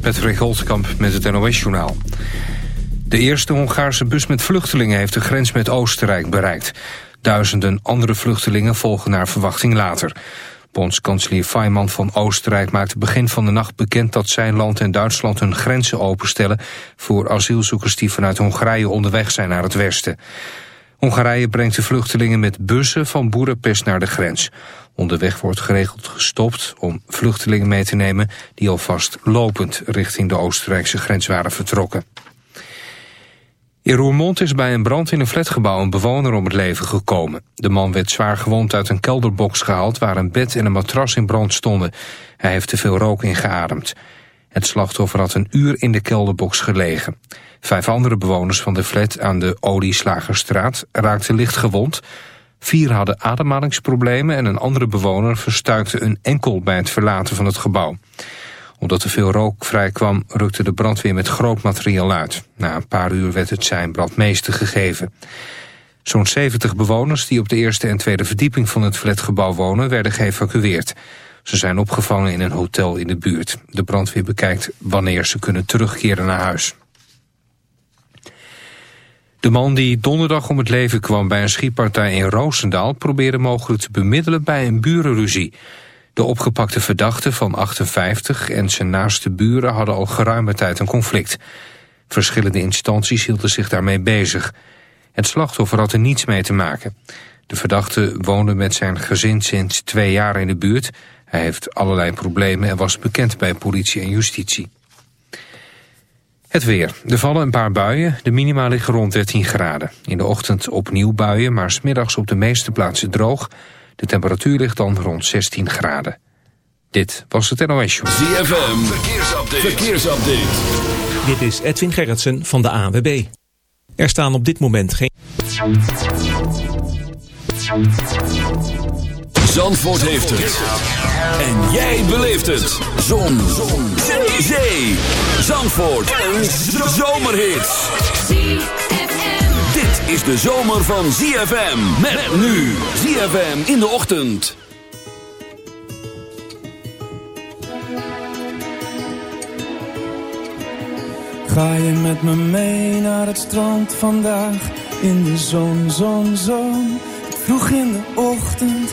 Patrick Holtkamp met het NOS-journaal. De eerste Hongaarse bus met vluchtelingen heeft de grens met Oostenrijk bereikt. Duizenden andere vluchtelingen volgen naar verwachting later. Bondskanselier Fayman van Oostenrijk maakte begin van de nacht bekend... dat zijn land en Duitsland hun grenzen openstellen... voor asielzoekers die vanuit Hongarije onderweg zijn naar het westen. Hongarije brengt de vluchtelingen met bussen van Boedapest naar de grens. Onderweg wordt geregeld gestopt om vluchtelingen mee te nemen... die alvast lopend richting de Oostenrijkse grens waren vertrokken. In Roermond is bij een brand in een flatgebouw een bewoner om het leven gekomen. De man werd zwaar gewond uit een kelderbox gehaald... waar een bed en een matras in brand stonden. Hij heeft te veel rook ingeademd. Het slachtoffer had een uur in de kelderbox gelegen. Vijf andere bewoners van de flat aan de Olieslagerstraat raakten licht gewond. Vier hadden ademhalingsproblemen en een andere bewoner verstuikte een enkel bij het verlaten van het gebouw. Omdat er veel rook vrijkwam, rukte de brandweer met groot materiaal uit. Na een paar uur werd het zijn brandmeester gegeven. Zo'n 70 bewoners die op de eerste en tweede verdieping van het flatgebouw wonen werden geëvacueerd. Ze zijn opgevangen in een hotel in de buurt. De brandweer bekijkt wanneer ze kunnen terugkeren naar huis. De man die donderdag om het leven kwam bij een schietpartij in Roosendaal... probeerde mogelijk te bemiddelen bij een burenruzie. De opgepakte verdachte van 58 en zijn naaste buren hadden al geruime tijd een conflict. Verschillende instanties hielden zich daarmee bezig. Het slachtoffer had er niets mee te maken. De verdachte woonde met zijn gezin sinds twee jaar in de buurt. Hij heeft allerlei problemen en was bekend bij politie en justitie. Het weer. Er vallen een paar buien. De minima liggen rond 13 graden. In de ochtend opnieuw buien, maar smiddags op de meeste plaatsen droog. De temperatuur ligt dan rond 16 graden. Dit was het NOS Show. ZFM, verkeersupdate. verkeersupdate. Dit is Edwin Gerritsen van de ANWB. Er staan op dit moment geen... Zandvoort heeft het. En jij beleeft het. Zon. Zon. Zee. Zandvoort. Een zomerhit. Dit is de zomer van ZFM. Met nu. ZFM in de ochtend. Ga je met me mee naar het strand vandaag? In de zon, zon, zon. Vroeg in de ochtend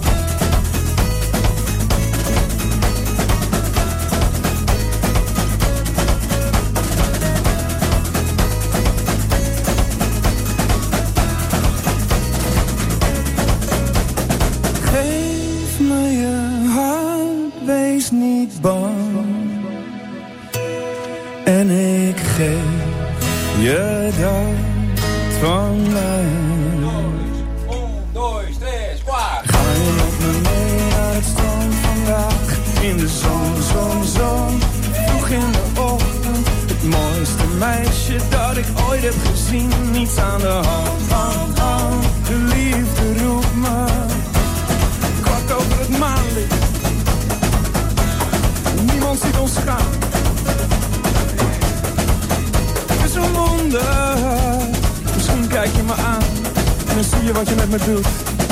Van mij. Ga je met me mee naar het strand vandaag? In de zon, zon, zon. Vroeg in de ochtend. Het mooiste meisje dat ik ooit heb gezien. Niets aan de hand, hand, hand. De liefde roept me. Kwart over het maanlicht. Niemand ziet ons gaan een wonder. Dan zie je wat je met me doet.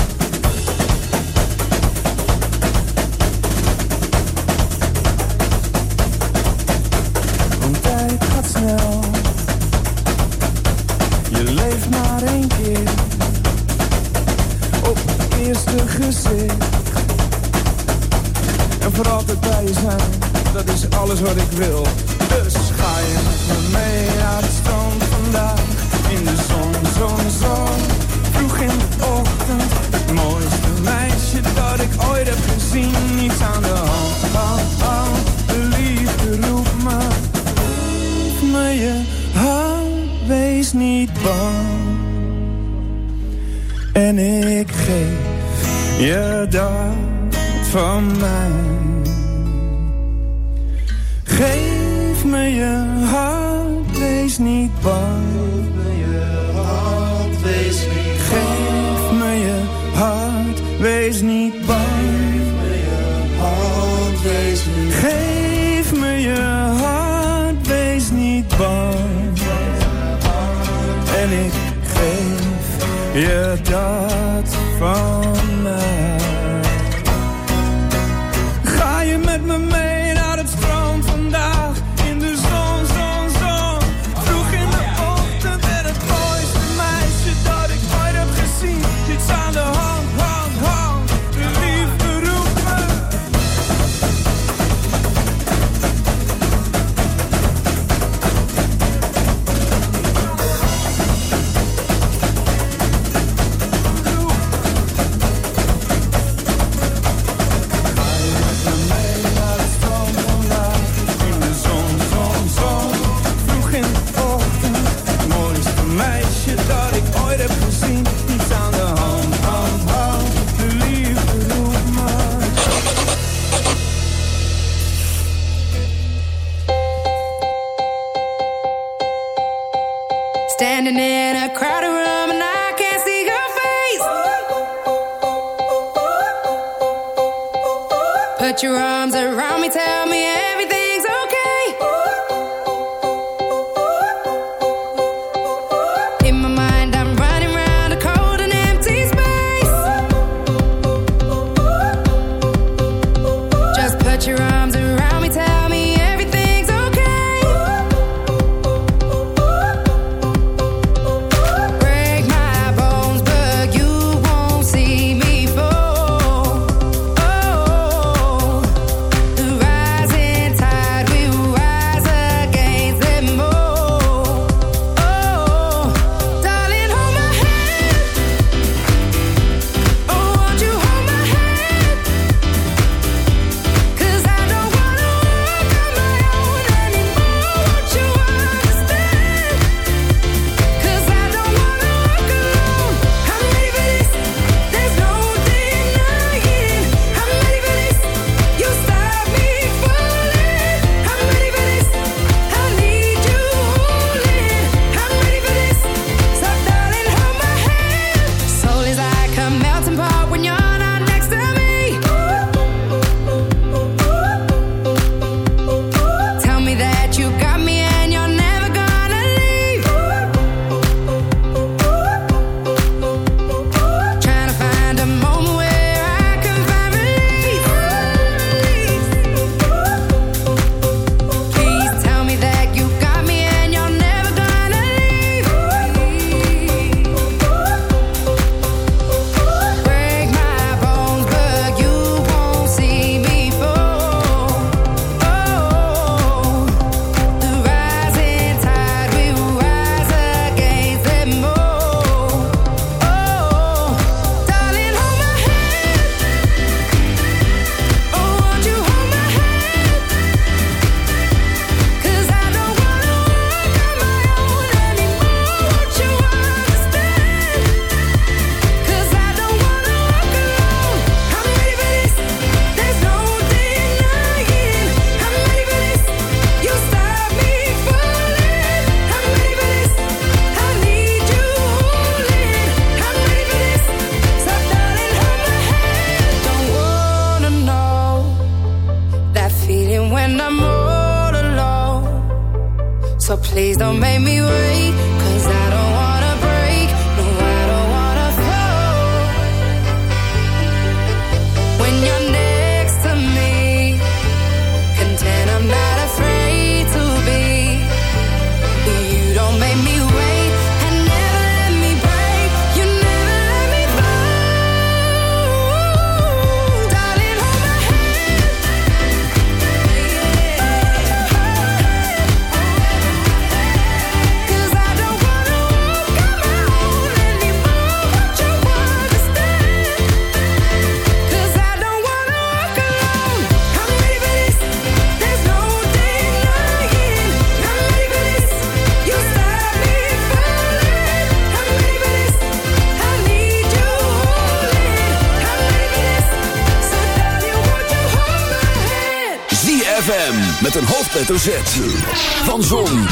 Van Zon,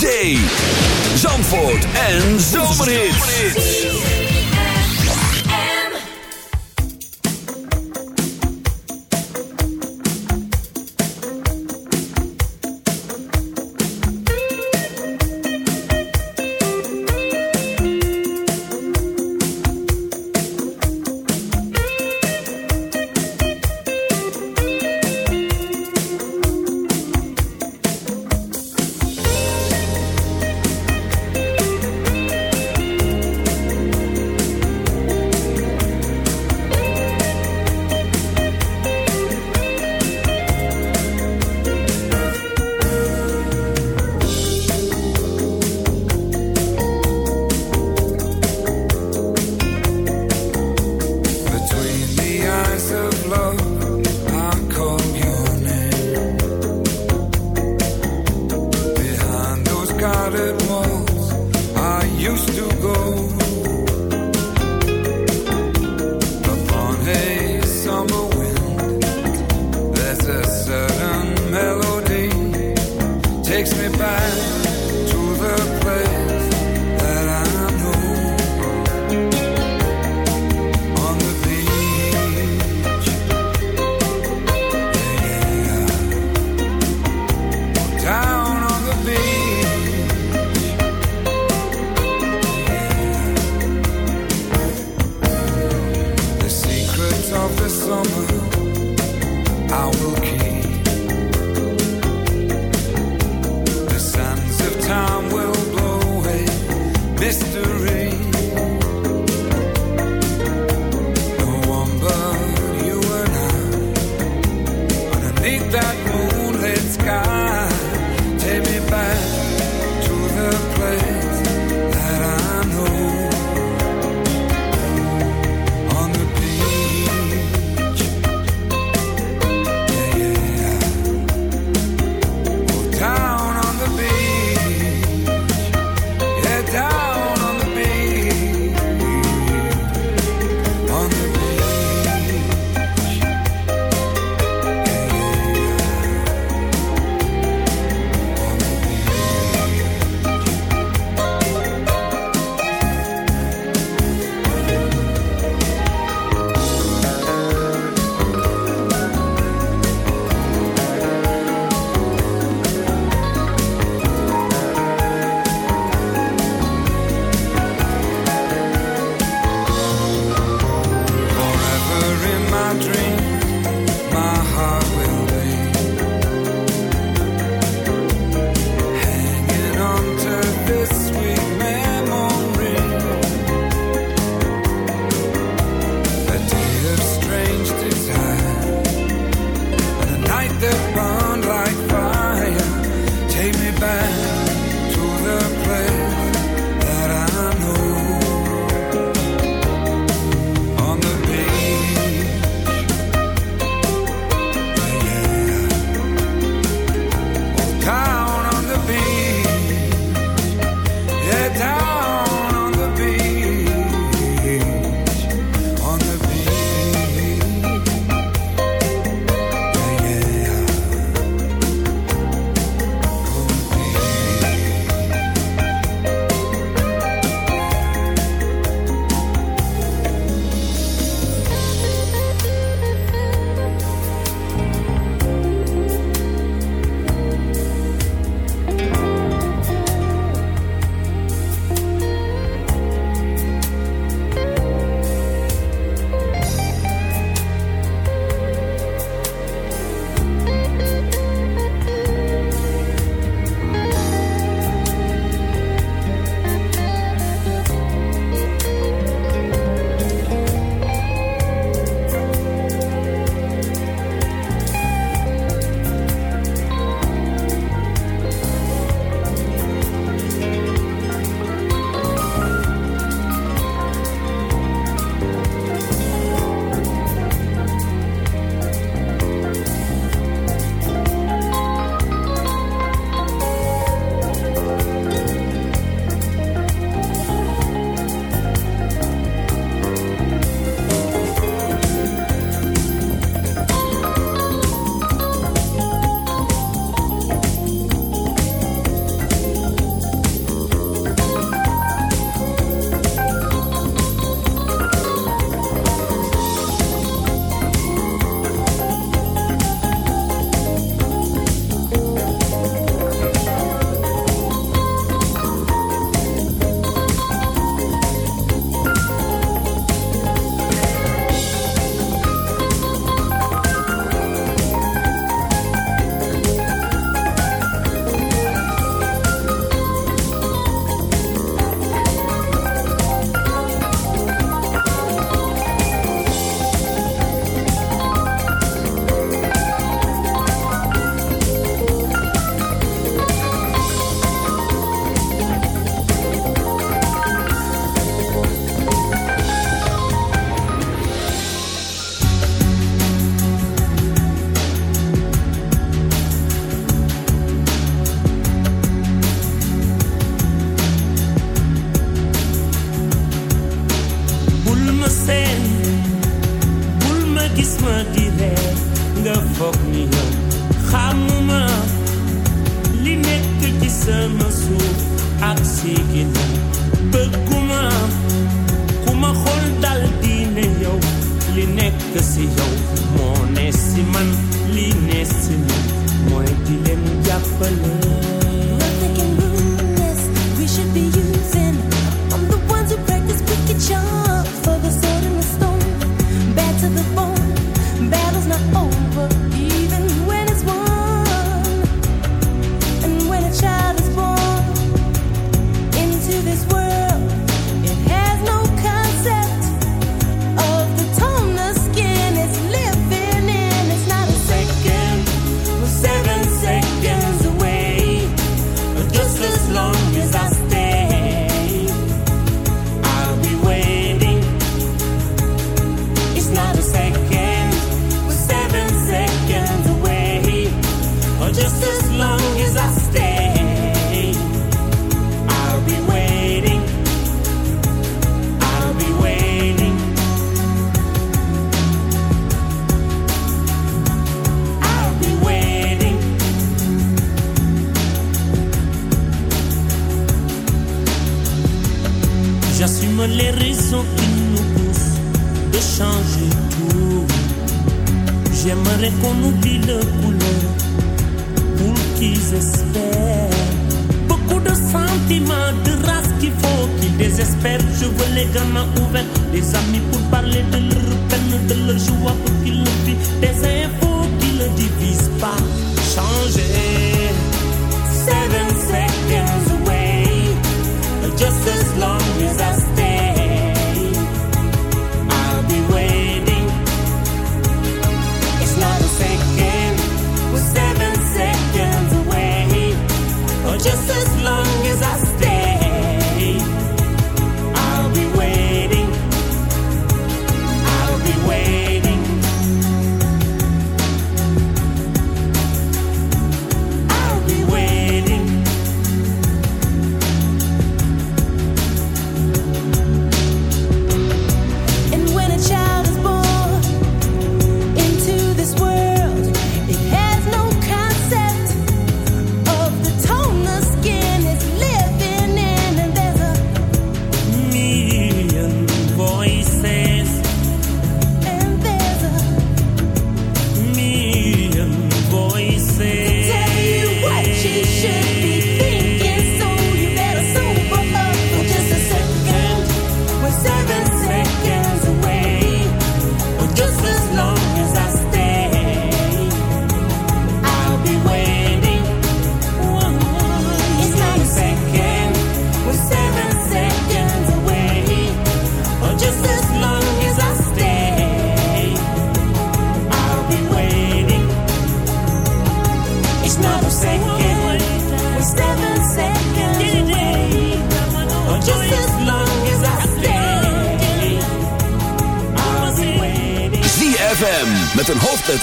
Zee, Zandvoort en Zomerhits.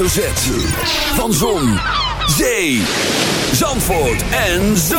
Hoofdletter Z. Van Zon, Zee, Zandvoort en Zomerhits.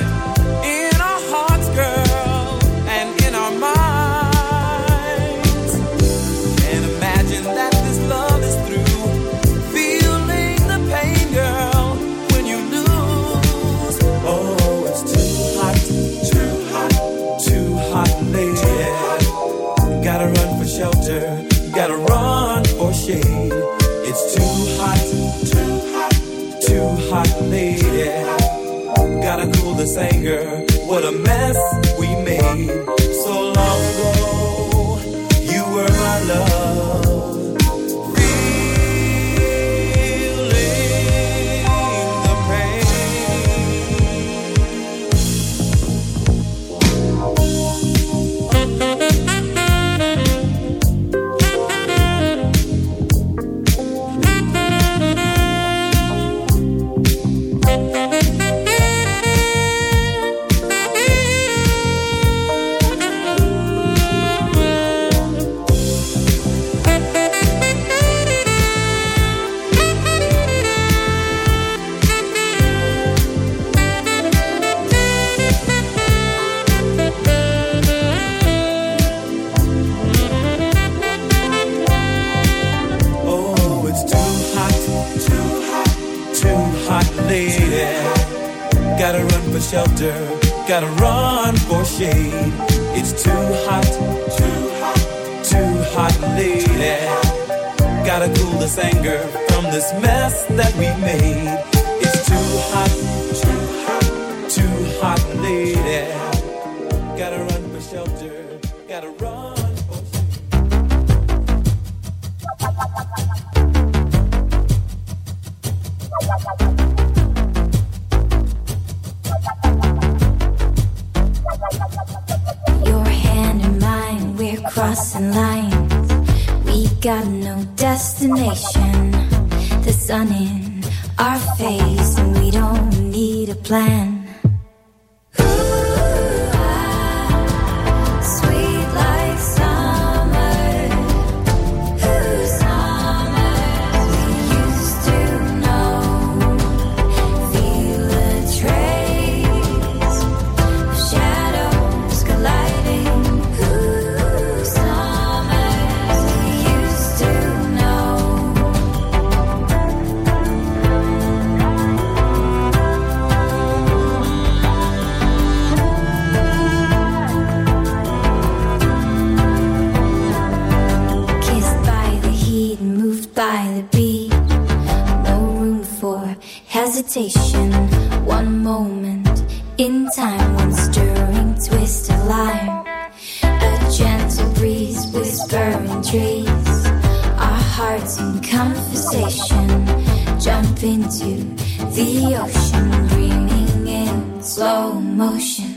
singer. What a mess we made. hesitation, one moment in time, one stirring twist of lime. A gentle breeze whispering trees, our hearts in conversation. Jump into the ocean, dreaming in slow motion.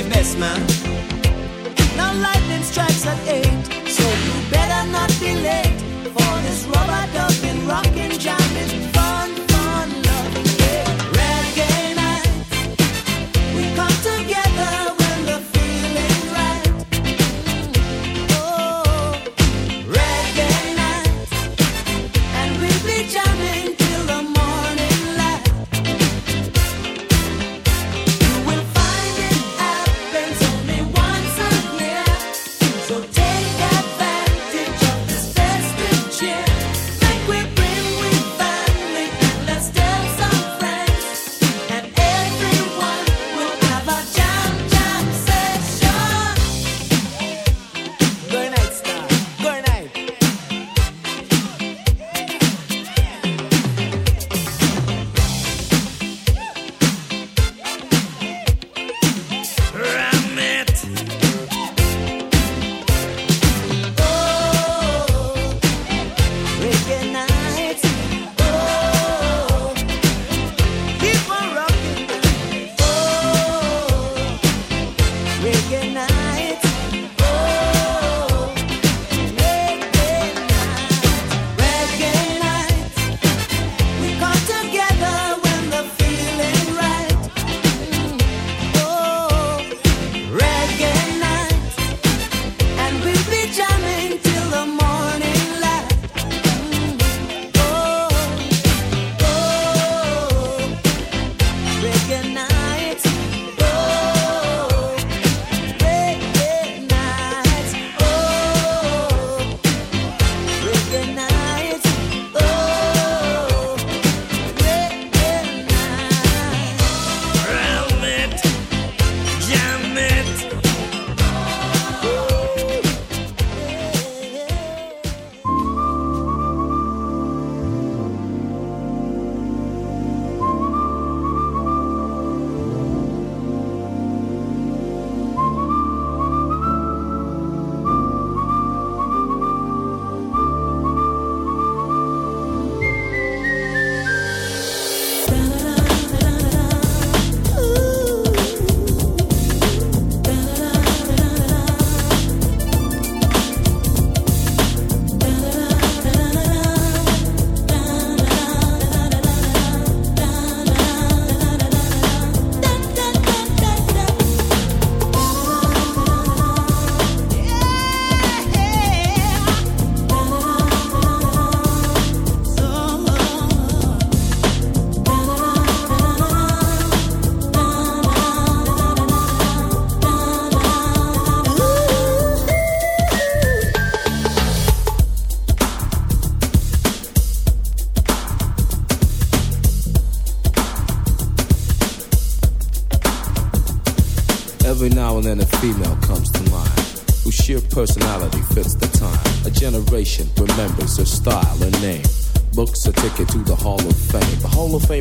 forgiveness, man.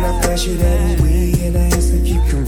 When I pass you that weed and I ask if you can